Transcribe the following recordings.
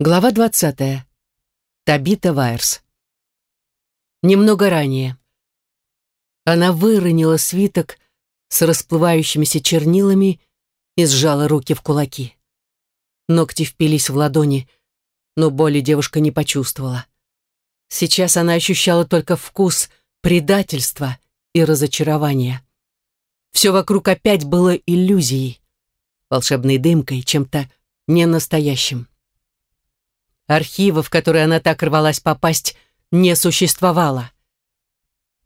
Глава 20. Табита Вайерс. Немного ранее. Она выронила свиток с расплывающимися чернилами и сжала руки в кулаки. Ногти впились в ладони, но боли девушка не почувствовала. Сейчас она ощущала только вкус предательства и разочарования. Все вокруг опять было иллюзией, волшебной дымкой, чем-то ненастоящим. Архива, в который она так рвалась попасть, не существовало.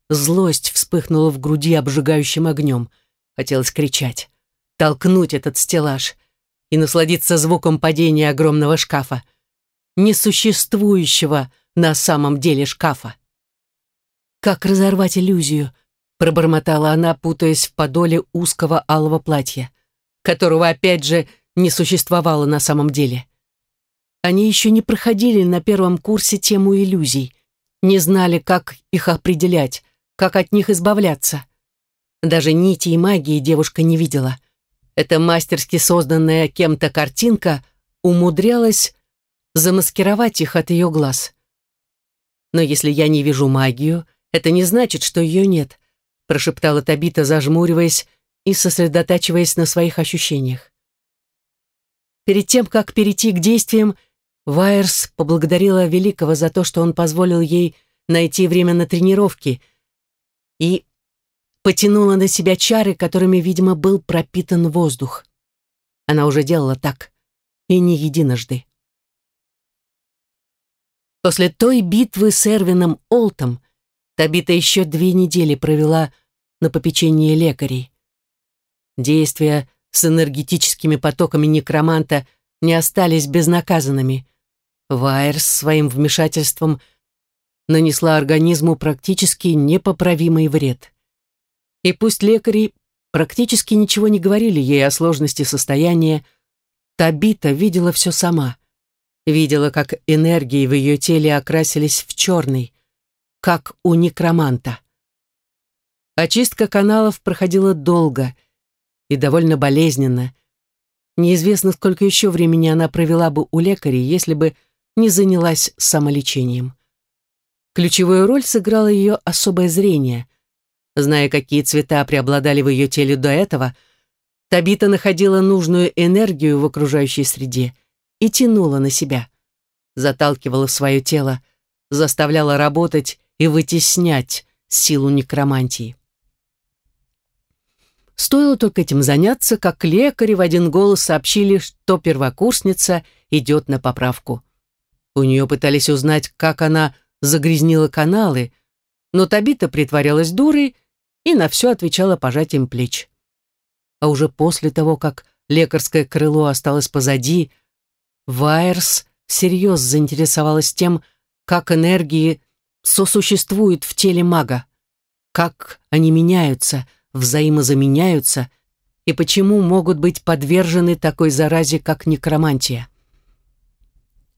Злость вспыхнула в груди обжигающим огнем. Хотелось кричать, толкнуть этот стеллаж и насладиться звуком падения огромного шкафа, несуществующего на самом деле шкафа. «Как разорвать иллюзию?» — пробормотала она, путаясь в подоле узкого алого платья, которого, опять же, не существовало на самом деле. Они еще не проходили на первом курсе тему иллюзий, не знали, как их определять, как от них избавляться. Даже нити и магии девушка не видела. Эта мастерски созданная кем-то картинка умудрялась замаскировать их от ее глаз. «Но если я не вижу магию, это не значит, что ее нет», прошептала Табита, зажмуриваясь и сосредотачиваясь на своих ощущениях. Перед тем, как перейти к действиям, Вайерс поблагодарила Великого за то, что он позволил ей найти время на тренировки и потянула на себя чары, которыми, видимо, был пропитан воздух. Она уже делала так, и не единожды. После той битвы с Эрвином Олтом Табита еще две недели провела на попечении лекарей. Действия с энергетическими потоками некроманта не остались безнаказанными. Вайерс своим вмешательством нанесла организму практически непоправимый вред. И пусть лекари практически ничего не говорили ей о сложности состояния, Табита видела все сама. Видела, как энергии в ее теле окрасились в черный, как у некроманта. Очистка каналов проходила долго и довольно болезненно. Неизвестно, сколько еще времени она провела бы у лекаря, если бы не занялась самолечением. Ключевую роль сыграло ее особое зрение. Зная, какие цвета преобладали в ее теле до этого, Табита находила нужную энергию в окружающей среде и тянула на себя. Заталкивала свое тело, заставляла работать и вытеснять силу некромантии. Стоило только этим заняться, как лекари в один голос сообщили, что первокурсница идет на поправку. У нее пытались узнать, как она загрязнила каналы, но Табита притворялась дурой и на все отвечала пожатием плеч. А уже после того, как лекарское крыло осталось позади, Вайерс всерьез заинтересовалась тем, как энергии сосуществуют в теле мага, как они меняются, взаимозаменяются и почему могут быть подвержены такой заразе, как некромантия.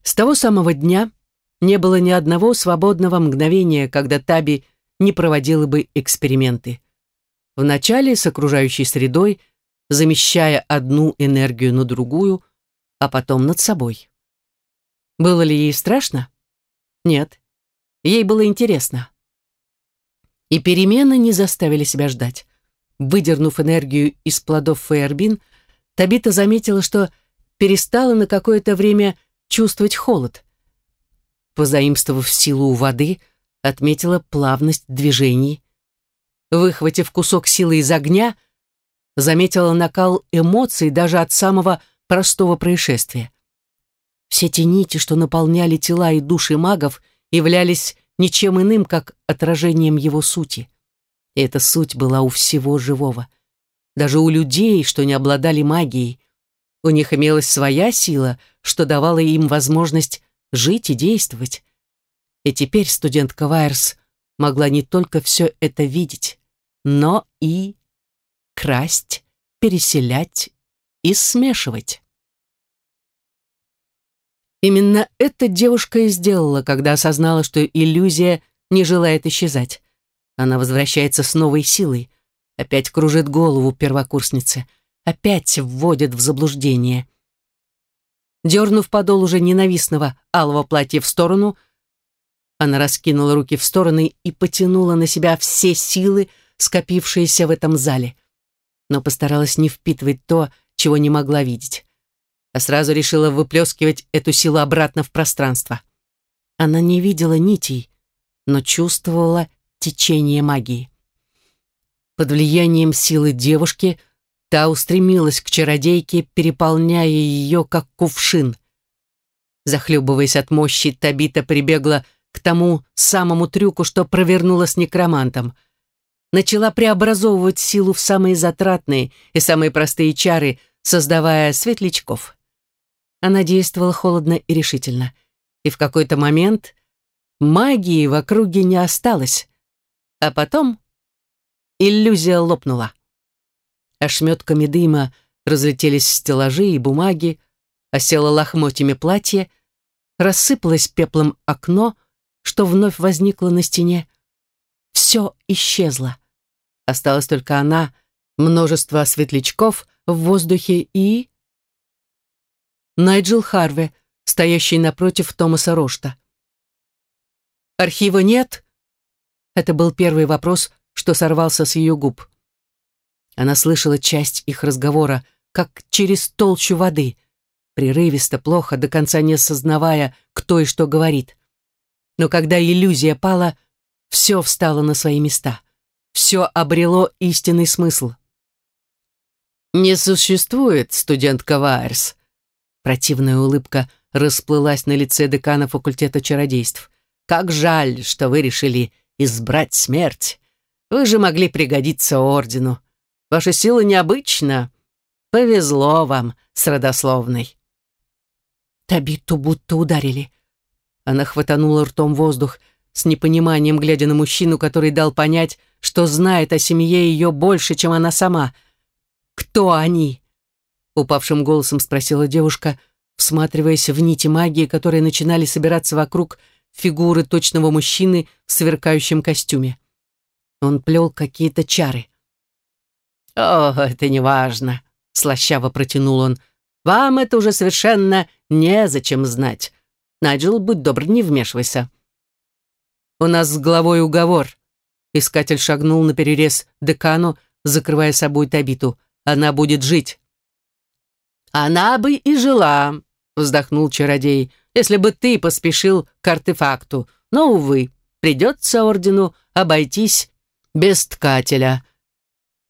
С того самого дня не было ни одного свободного мгновения, когда Таби не проводила бы эксперименты. Вначале с окружающей средой, замещая одну энергию на другую, а потом над собой. Было ли ей страшно? Нет. Ей было интересно. И перемены не заставили себя ждать. Выдернув энергию из плодов Фейербин, Табита заметила, что перестала на какое-то время чувствовать холод. Позаимствовав силу у воды, отметила плавность движений. Выхватив кусок силы из огня, заметила накал эмоций даже от самого простого происшествия. Все те нити, что наполняли тела и души магов, являлись ничем иным, как отражением его сути. И эта суть была у всего живого. Даже у людей, что не обладали магией, у них имелась своя сила, что давало им возможность жить и действовать. И теперь студентка Вайерс могла не только все это видеть, но и красть, переселять и смешивать. Именно это девушка и сделала, когда осознала, что иллюзия не желает исчезать. Она возвращается с новой силой, опять кружит голову первокурсницы — опять вводят в заблуждение. Дернув подол уже ненавистного алого платья в сторону, она раскинула руки в стороны и потянула на себя все силы, скопившиеся в этом зале. Но постаралась не впитывать то, чего не могла видеть. А сразу решила выплескивать эту силу обратно в пространство. Она не видела нитей, но чувствовала течение магии. Под влиянием силы девушки та устремилась к чародейке, переполняя ее, как кувшин. Захлебываясь от мощи, Табита прибегла к тому самому трюку, что провернула с некромантом. Начала преобразовывать силу в самые затратные и самые простые чары, создавая светлячков. Она действовала холодно и решительно. И в какой-то момент магии в округе не осталось. А потом иллюзия лопнула. Ошметками дыма разлетелись стеллажи и бумаги, осело лохмотьями платье, рассыпалось пеплом окно, что вновь возникло на стене. Все исчезло. Осталась только она, множество светлячков в воздухе и... Найджел Харве, стоящий напротив Томаса Рошта. «Архива нет?» Это был первый вопрос, что сорвался с ее губ. Она слышала часть их разговора, как через толщу воды, прерывисто, плохо, до конца не осознавая, кто и что говорит. Но когда иллюзия пала, все встало на свои места. Все обрело истинный смысл. «Не существует, студентка Вайерс». Противная улыбка расплылась на лице декана факультета чародейств. «Как жаль, что вы решили избрать смерть. Вы же могли пригодиться ордену. Ваша сила необычна. Повезло вам с родословной». Табиту будто ударили. Она хватанула ртом воздух, с непониманием глядя на мужчину, который дал понять, что знает о семье ее больше, чем она сама. «Кто они?» — упавшим голосом спросила девушка, всматриваясь в нити магии, которые начинали собираться вокруг фигуры точного мужчины в сверкающем костюме. Он плел какие-то чары. «О, это не важно», — слащаво протянул он. «Вам это уже совершенно незачем знать. Найджел, будь добр, не вмешивайся. У нас с главой уговор. Искатель шагнул на перерез декану, закрывая собой Табиту. Она будет жить. Она бы и жила, вздохнул чародей, если бы ты поспешил к артефакту. Но, увы, придется ордену обойтись без ткателя.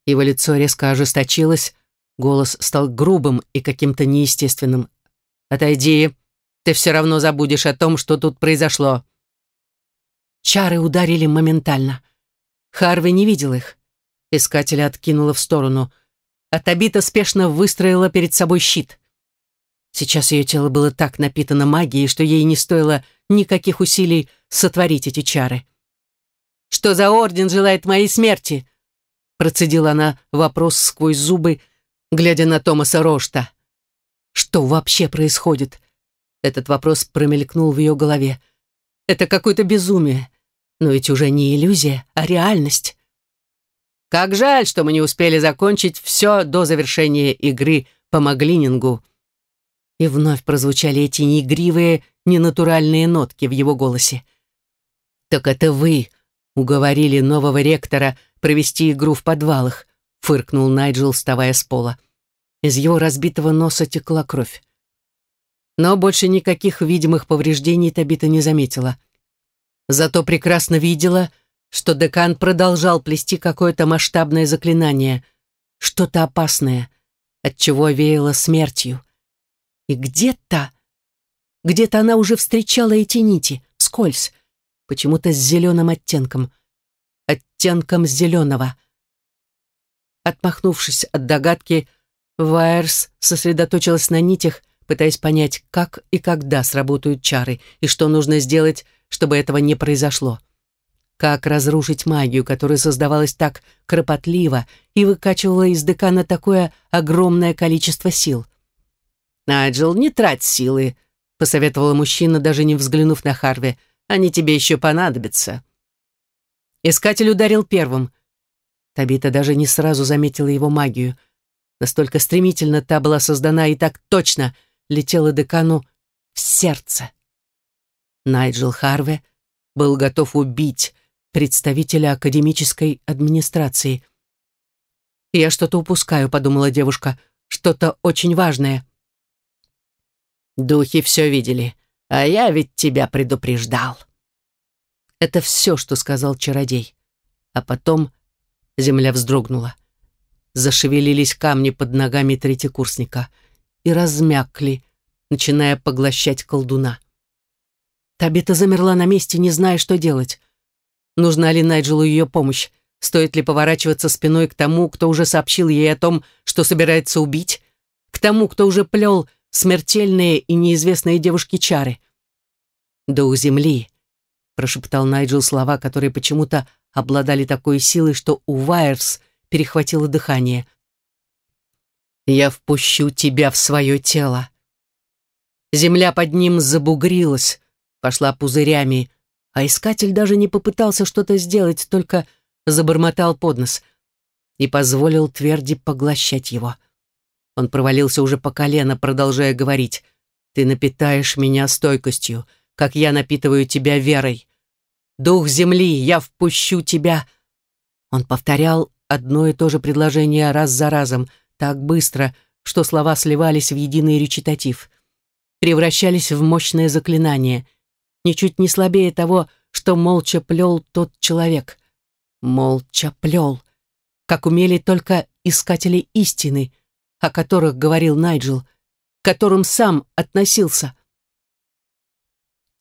Его лицо резко ожесточилось, голос стал грубым и каким-то неестественным. «Отойди, ты все равно забудешь о том, что тут произошло». Чары ударили моментально. Харви не видел их. Искателя откинула в сторону. А Табита спешно выстроила перед собой щит. Сейчас ее тело было так напитано магией, что ей не стоило никаких усилий сотворить эти чары. «Что за орден желает моей смерти?» Процедила она вопрос сквозь зубы, глядя на Томаса Рошта. «Что вообще происходит? Этот вопрос промелькнул в ее голове. Это какое-то безумие. Но ведь уже не иллюзия, а реальность. Как жаль, что мы не успели закончить все до завершения игры по Маглинингу. И вновь прозвучали эти неигривые, ненатуральные нотки в его голосе. «Так это вы уговорили нового ректора провести игру в подвалах», фыркнул Найджел, вставая с пола. Из его разбитого носа текла кровь. Но больше никаких видимых повреждений Табита не заметила. Зато прекрасно видела, что декан продолжал плести какое-то масштабное заклинание, что-то опасное, от чего веяло смертью. И где-то, где-то она уже встречала эти нити, скользь, почему-то с зеленым оттенком, оттенком зеленого. Отмахнувшись от догадки, Вайерс сосредоточилась на нитях, пытаясь понять, как и когда сработают чары, и что нужно сделать, чтобы этого не произошло. Как разрушить магию, которая создавалась так кропотливо и выкачивала из декана такое огромное количество сил. «Найджел, не трать силы», — посоветовала мужчина, даже не взглянув на Харви. «Они тебе еще понадобятся». Искатель ударил первым. Табита даже не сразу заметила его магию. Настолько стремительно та была создана и так точно — летела декану в сердце. Найджел Харве был готов убить представителя академической администрации. «Я что-то упускаю», — подумала девушка, — «что-то очень важное». «Духи все видели, а я ведь тебя предупреждал». Это все, что сказал чародей. А потом земля вздрогнула. Зашевелились камни под ногами третьекурсника и размякли, начиная поглощать колдуна. Табита замерла на месте, не зная, что делать. Нужна ли Найджелу ее помощь? Стоит ли поворачиваться спиной к тому, кто уже сообщил ей о том, что собирается убить? К тому, кто уже плел смертельные и неизвестные девушки чары? «Дух земли», — прошептал Найджел слова, которые почему-то обладали такой силой, что у Вайерс перехватило дыхание. «Я впущу тебя в свое тело». Земля под ним забугрилась, пошла пузырями, а искатель даже не попытался что-то сделать, только забормотал под нос и позволил тверди поглощать его. Он провалился уже по колено, продолжая говорить. «Ты напитаешь меня стойкостью, как я напитываю тебя верой. Дух земли, я впущу тебя!» Он повторял одно и то же предложение раз за разом, так быстро, что слова сливались в единый речитатив. Превращались в мощное заклинание, ничуть не слабее того, что молча плел тот человек. Молча плел, как умели только искатели истины, о которых говорил Найджел, к которым сам относился.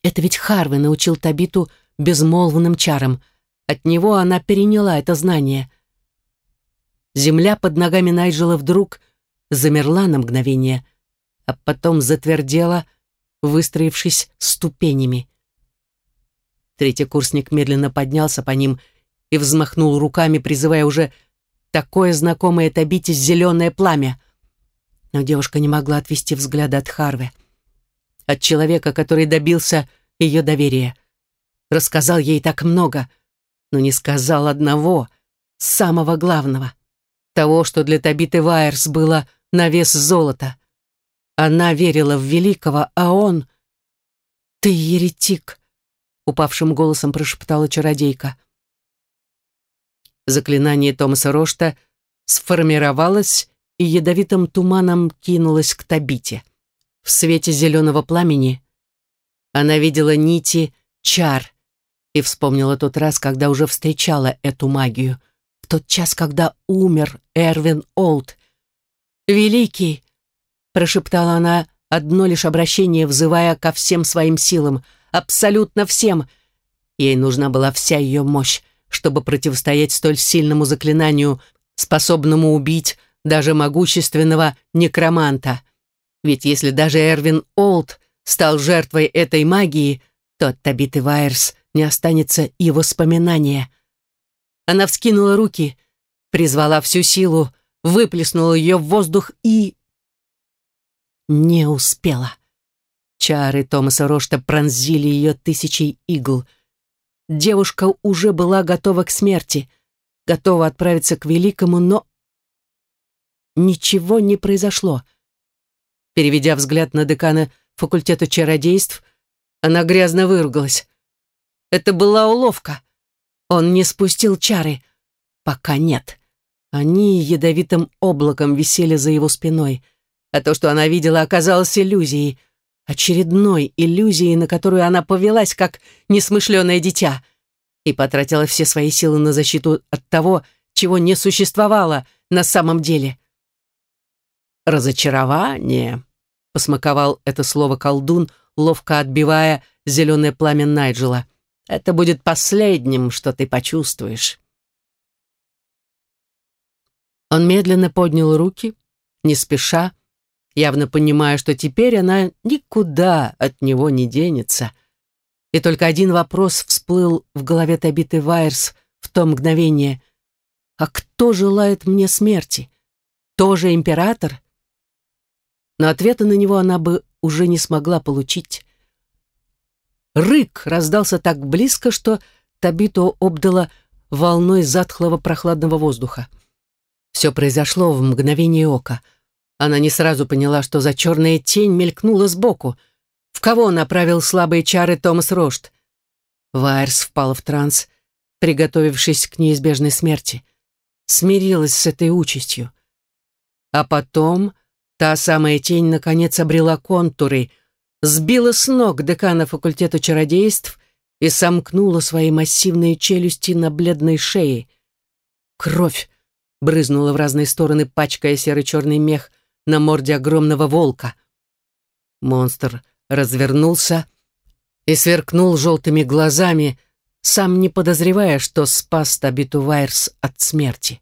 Это ведь Харвей научил Табиту безмолвным чарам. От него она переняла это знание. Земля под ногами Найджела вдруг замерла на мгновение, а потом затвердела, выстроившись ступенями. Третий курсник медленно поднялся по ним и взмахнул руками, призывая уже такое знакомое Табите зеленое пламя. Но девушка не могла отвести взгляда от Харве. От человека, который добился ее доверия. Рассказал ей так много, но не сказал одного, самого главного. Того, что для Табиты Вайерс было на вес золота. Она верила в великого, а он... «Ты еретик», — упавшим голосом прошептала чародейка. Заклинание Томаса Рошта сформировалось и ядовитым туманом кинулось к Табите. В свете зеленого пламени она видела нити чар и вспомнила тот раз, когда уже встречала эту магию, в тот час, когда умер Эрвин Олд. «Великий!» — прошептала она одно лишь обращение, взывая ко всем своим силам, абсолютно всем. Ей нужна была вся ее мощь, чтобы противостоять столь сильному заклинанию, способному убить даже могущественного некроманта. Ведь если даже Эрвин Олд стал жертвой этой магии, то от Табиты Вайерс не останется и воспоминания. Она вскинула руки, призвала всю силу, выплеснула ее в воздух и... Не успела. Чары Томаса Рошта пронзили ее тысячей игл — Девушка уже была готова к смерти, готова отправиться к великому, но... Ничего не произошло. Переведя взгляд на декана факультета чародейств, она грязно выругалась. Это была уловка. Он не спустил чары. Пока нет. Они ядовитым облаком висели за его спиной, а то, что она видела, оказалось иллюзией — очередной иллюзией, на которую она повелась, как несмышленое дитя, и потратила все свои силы на защиту от того, чего не существовало на самом деле. «Разочарование», — посмаковал это слово колдун, ловко отбивая зеленое пламя Найджела. «Это будет последним, что ты почувствуешь». Он медленно поднял руки, не спеша, явно понимая, что теперь она никуда от него не денется. И только один вопрос всплыл в голове Табиты Вайерс в то мгновение. «А кто желает мне смерти? Тоже император?» Но ответа на него она бы уже не смогла получить. Рык раздался так близко, что Табиту обдала волной затхлого прохладного воздуха. Все произошло в мгновение ока — Она не сразу поняла, что за черная тень мелькнула сбоку. В кого направил слабые чары Томас Рошт? Вайерс впала в транс, приготовившись к неизбежной смерти. Смирилась с этой участью. А потом та самая тень наконец обрела контуры, сбила с ног декана факультета чародейств и сомкнула свои массивные челюсти на бледной шее. Кровь брызнула в разные стороны, пачкая серый-черный мех на морде огромного волка. Монстр развернулся и сверкнул желтыми глазами, сам не подозревая, что спас Табиту Вайерс от смерти.